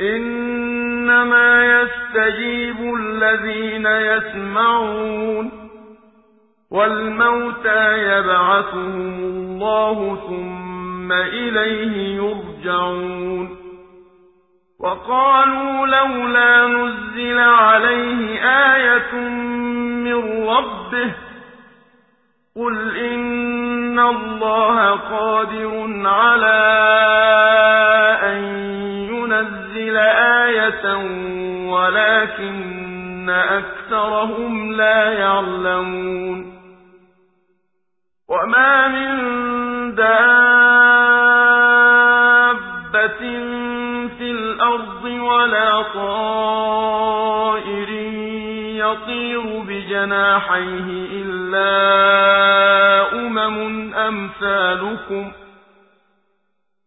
إنما يستجيب الذين يسمعون والموتى يبعثهم الله ثم إليه يرجعون وقالوا لولا نزل عليه آية من ربه قل إن الله قادر على ينزل آية ولكن أكثرهم لا يعلمون. وما من دابة في الأرض ولا طائر يطير بجناحيه إلا أمم أمثالكم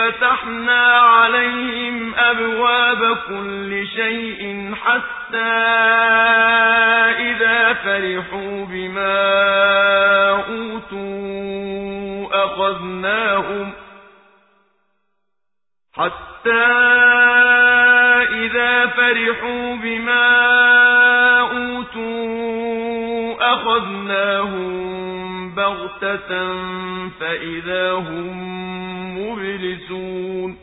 فتحنا عليهم أبواب كل شيء حتى إذا فرحوا بما أوتوا أخذناهم حتى إذا فرحوا بما أوتوا أخذناهم بغتة فإذا هم مبلسون